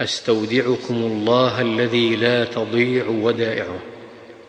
أستودعكم الله الذي لا تضيع ودائعه.